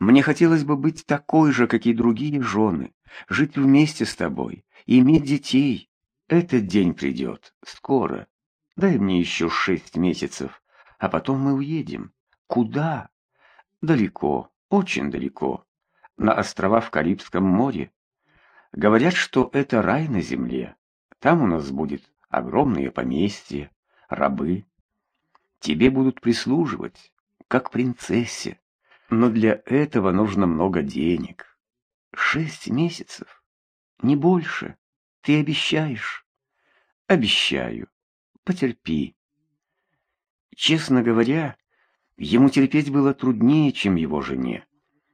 Мне хотелось бы быть такой же, как и другие жены, жить вместе с тобой, иметь детей. Этот день придет, скоро. Дай мне еще шесть месяцев, а потом мы уедем. Куда? Далеко, очень далеко. На острова в Карибском море. Говорят, что это рай на земле. Там у нас будет огромные поместья, рабы. Тебе будут прислуживать, как принцессе. Но для этого нужно много денег. Шесть месяцев, не больше. Ты обещаешь? Обещаю. Потерпи. Честно говоря, ему терпеть было труднее, чем его жене,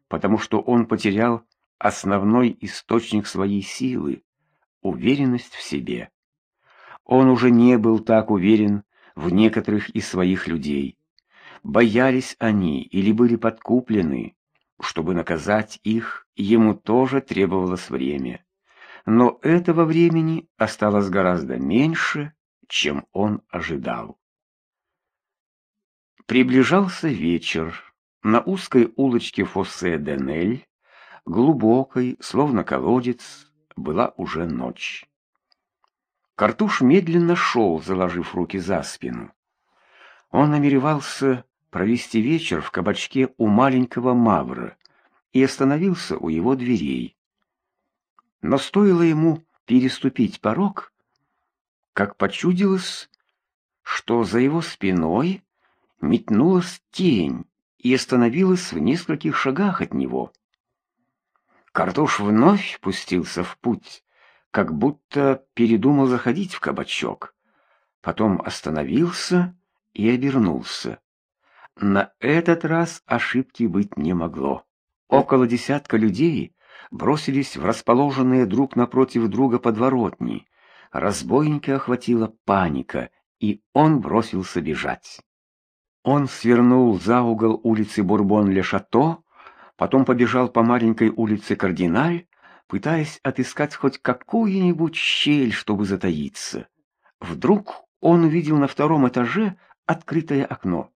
потому что он потерял основной источник своей силы — уверенность в себе. Он уже не был так уверен в некоторых из своих людей. Боялись они или были подкуплены. Чтобы наказать их, ему тоже требовалось время. Но этого времени осталось гораздо меньше, чем он ожидал. Приближался вечер. На узкой улочке Фоссе-Денель, глубокой, словно колодец, была уже ночь. Картуш медленно шел, заложив руки за спину. Он намеревался провести вечер в кабачке у маленького Мавра и остановился у его дверей. Но стоило ему переступить порог, как почудилось, что за его спиной метнулась тень и остановилась в нескольких шагах от него. Картуш вновь пустился в путь как будто передумал заходить в кабачок. Потом остановился и обернулся. На этот раз ошибки быть не могло. Около десятка людей бросились в расположенные друг напротив друга подворотни. Разбойника охватила паника, и он бросился бежать. Он свернул за угол улицы Бурбон-ле-Шато, потом побежал по маленькой улице Кардиналь, пытаясь отыскать хоть какую-нибудь щель, чтобы затаиться. Вдруг он увидел на втором этаже открытое окно.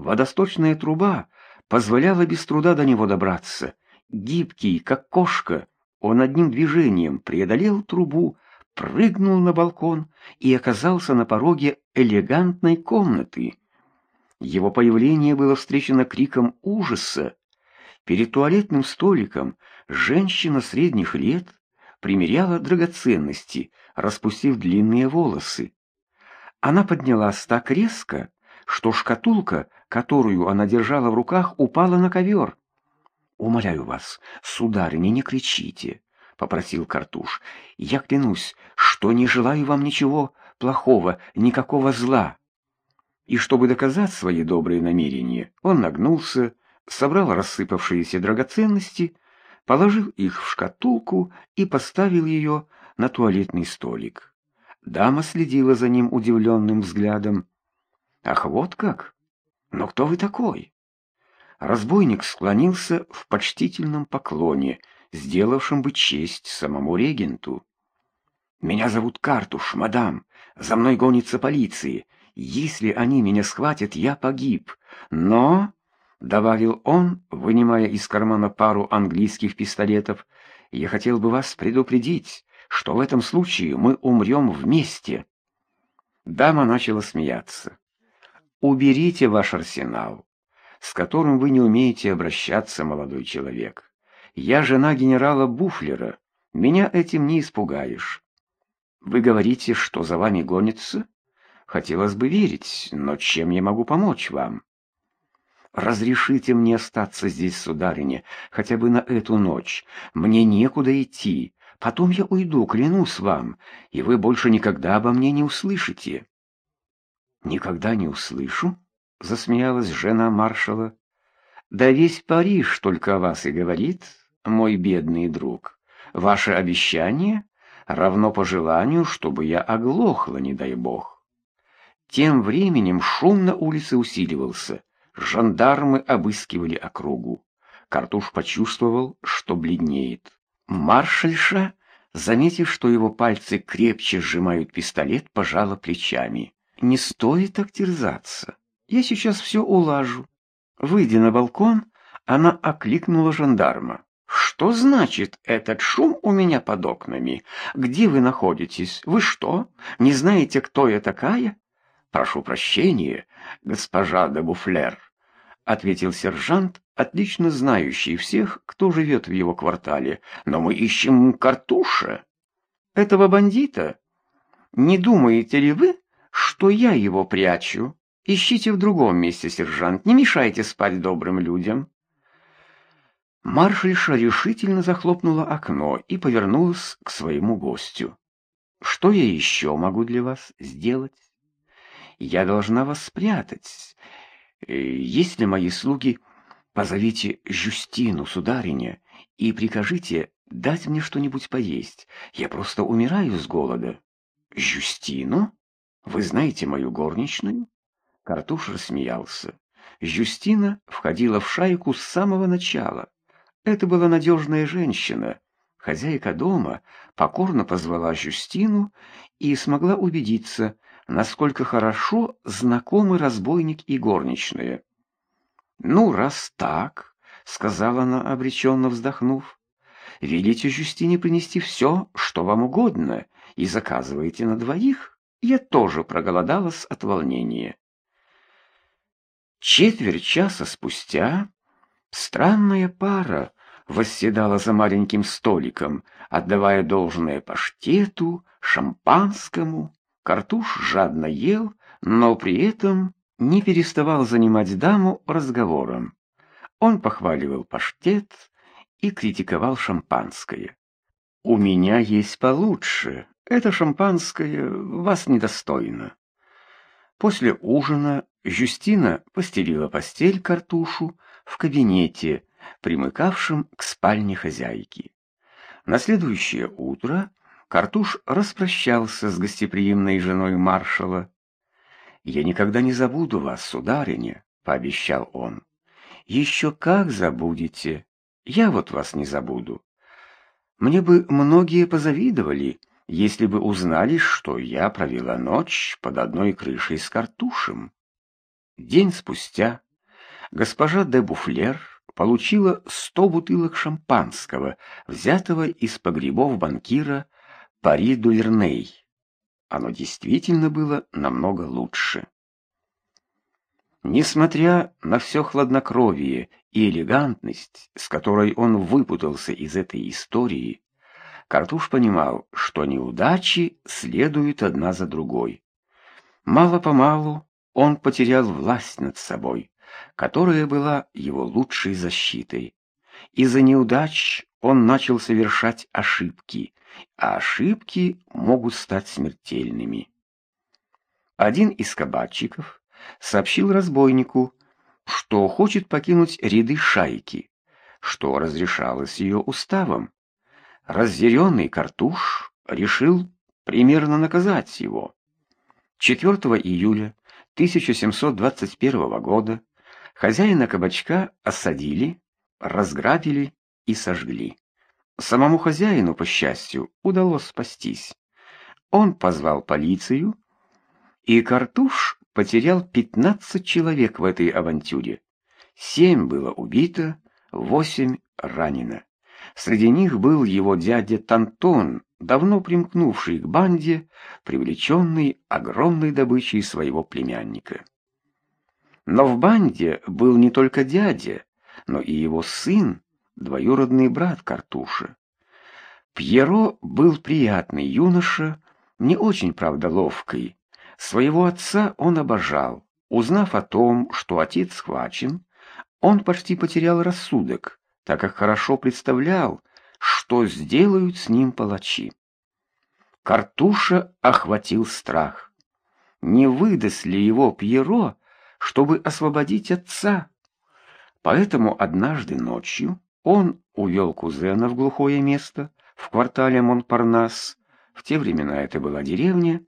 Водосточная труба позволяла без труда до него добраться. Гибкий, как кошка, он одним движением преодолел трубу, прыгнул на балкон и оказался на пороге элегантной комнаты. Его появление было встречено криком ужаса. Перед туалетным столиком женщина средних лет примеряла драгоценности, распустив длинные волосы. Она поднялась так резко, что шкатулка, которую она держала в руках, упала на ковер. «Умоляю вас, сударыня, не кричите», — попросил Картуш. «Я клянусь, что не желаю вам ничего плохого, никакого зла». И чтобы доказать свои добрые намерения, он нагнулся, собрал рассыпавшиеся драгоценности, положил их в шкатулку и поставил ее на туалетный столик. Дама следила за ним удивленным взглядом. «Ах, вот как! Но кто вы такой?» Разбойник склонился в почтительном поклоне, сделавшем бы честь самому регенту. «Меня зовут Картуш, мадам. За мной гонится полиция. Если они меня схватят, я погиб. Но...» — добавил он, вынимая из кармана пару английских пистолетов, — «я хотел бы вас предупредить, что в этом случае мы умрем вместе». Дама начала смеяться. «Уберите ваш арсенал, с которым вы не умеете обращаться, молодой человек. Я жена генерала Буфлера, меня этим не испугаешь. Вы говорите, что за вами гонится? Хотелось бы верить, но чем я могу помочь вам?» Разрешите мне остаться здесь, сударыня, хотя бы на эту ночь. Мне некуда идти. Потом я уйду, клянусь вам, и вы больше никогда обо мне не услышите». «Никогда не услышу?» — засмеялась жена маршала. «Да весь Париж только о вас и говорит, мой бедный друг. Ваше обещание равно пожеланию, чтобы я оглохла, не дай бог». Тем временем шум на улице усиливался. Жандармы обыскивали округу. Картуш почувствовал, что бледнеет. Маршальша, заметив, что его пальцы крепче сжимают пистолет, пожала плечами. «Не стоит так терзаться. Я сейчас все улажу». Выйдя на балкон, Она окликнула жандарма. «Что значит этот шум у меня под окнами? Где вы находитесь? Вы что, не знаете, кто я такая?» «Прошу прощения, госпожа де Буфлер», — ответил сержант, отлично знающий всех, кто живет в его квартале. «Но мы ищем картуша». «Этого бандита? Не думаете ли вы, что я его прячу? Ищите в другом месте, сержант, не мешайте спать добрым людям». Маршальша решительно захлопнула окно и повернулась к своему гостю. «Что я еще могу для вас сделать? Я должна вас спрятать. Э, если мои слуги, позовите Жюстину, сударыня, и прикажите дать мне что-нибудь поесть. Я просто умираю с голода». «Жюстину? Вы знаете мою горничную?» Картуш рассмеялся. Жюстина входила в шайку с самого начала. Это была надежная женщина. Хозяйка дома покорно позвала Жюстину и смогла убедиться, насколько хорошо знакомы разбойник и горничная. «Ну, раз так», — сказала она, обреченно вздохнув, — «велите Жюстине принести все, что вам угодно, и заказывайте на двоих. Я тоже проголодалась от волнения». Четверть часа спустя Странная пара восседала за маленьким столиком, отдавая должное паштету, шампанскому. Картуш жадно ел, но при этом не переставал занимать даму разговором. Он похваливал паштет и критиковал шампанское. «У меня есть получше. Это шампанское вас недостойно». После ужина Жюстина постелила постель картушу, в кабинете, примыкавшем к спальне хозяйки. На следующее утро Картуш распрощался с гостеприимной женой маршала. «Я никогда не забуду вас, сударыня», — пообещал он. «Еще как забудете. Я вот вас не забуду. Мне бы многие позавидовали, если бы узнали, что я провела ночь под одной крышей с Картушем». День спустя госпожа де Буфлер получила сто бутылок шампанского, взятого из погребов банкира Пари Дуверней. Оно действительно было намного лучше. Несмотря на все хладнокровие и элегантность, с которой он выпутался из этой истории, Картуш понимал, что неудачи следуют одна за другой. Мало-помалу он потерял власть над собой, которая была его лучшей защитой. Из-за неудач он начал совершать ошибки, а ошибки могут стать смертельными. Один из кабачиков сообщил разбойнику, что хочет покинуть ряды шайки, что разрешалось ее уставом. Разъяренный картуш решил примерно наказать его. 4 июля 1721 года Хозяина кабачка осадили, разграбили и сожгли. Самому хозяину, по счастью, удалось спастись. Он позвал полицию, и Картуш потерял 15 человек в этой авантюре. Семь было убито, восемь ранено. Среди них был его дядя Тантон, давно примкнувший к банде, привлеченный огромной добычей своего племянника. Но в банде был не только дядя, но и его сын, двоюродный брат Картуша. Пьеро был приятный юноша, не очень, правда, ловкий. Своего отца он обожал. Узнав о том, что отец схвачен, он почти потерял рассудок, так как хорошо представлял, что сделают с ним палачи. Картуша охватил страх. Не выдаст ли его Пьеро чтобы освободить отца. Поэтому однажды ночью он увел кузена в глухое место в квартале Монпарнас, в те времена это была деревня,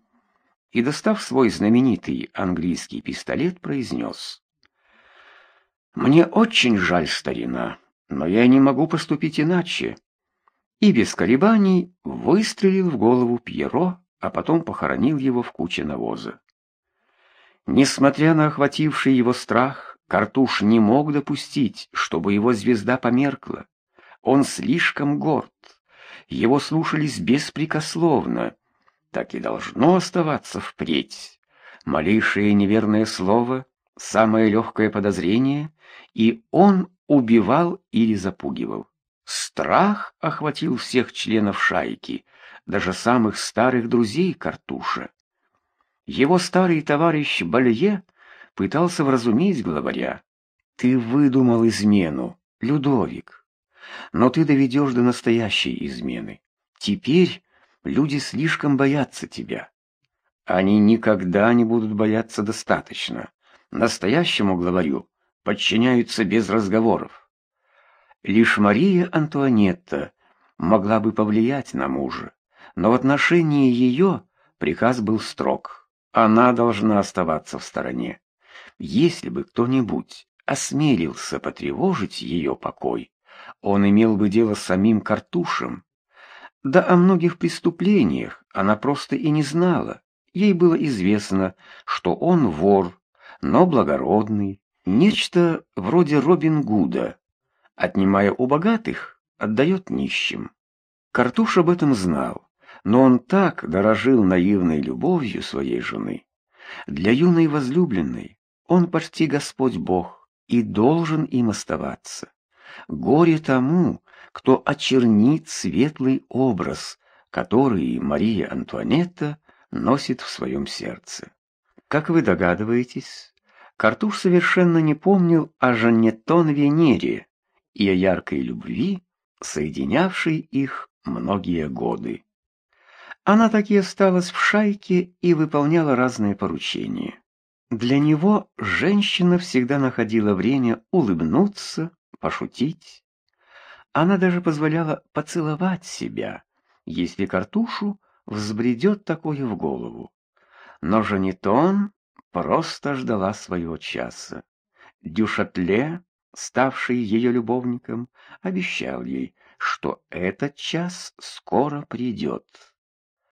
и, достав свой знаменитый английский пистолет, произнес «Мне очень жаль, старина, но я не могу поступить иначе». И без колебаний выстрелил в голову Пьеро, а потом похоронил его в куче навоза. Несмотря на охвативший его страх, Картуш не мог допустить, чтобы его звезда померкла. Он слишком горд. Его слушались беспрекословно. Так и должно оставаться впредь. Малейшее неверное слово, самое легкое подозрение, и он убивал или запугивал. Страх охватил всех членов шайки, даже самых старых друзей Картуша. Его старый товарищ Балье пытался вразумить главаря. «Ты выдумал измену, Людовик, но ты доведешь до настоящей измены. Теперь люди слишком боятся тебя. Они никогда не будут бояться достаточно. Настоящему главарю подчиняются без разговоров. Лишь Мария Антуанетта могла бы повлиять на мужа, но в отношении ее приказ был строг. Она должна оставаться в стороне. Если бы кто-нибудь осмелился потревожить ее покой, он имел бы дело с самим Картушем. Да о многих преступлениях она просто и не знала. Ей было известно, что он вор, но благородный, нечто вроде Робин Гуда. Отнимая у богатых, отдает нищим. Картуш об этом знал, но он так дорожил наивной любовью своей жены. Для юной возлюбленной он почти Господь Бог и должен им оставаться. Горе тому, кто очернит светлый образ, который Мария Антуанетта носит в своем сердце. Как вы догадываетесь, Картуш совершенно не помнил о Жаннетон Венере и о яркой любви, соединявшей их многие годы. Она так и осталась в шайке и выполняла разные поручения. Для него женщина всегда находила время улыбнуться, пошутить. Она даже позволяла поцеловать себя, если картушу взбредет такое в голову. Но Жанитон просто ждала своего часа. Дюшатле, ставший ее любовником, обещал ей, что этот час скоро придет.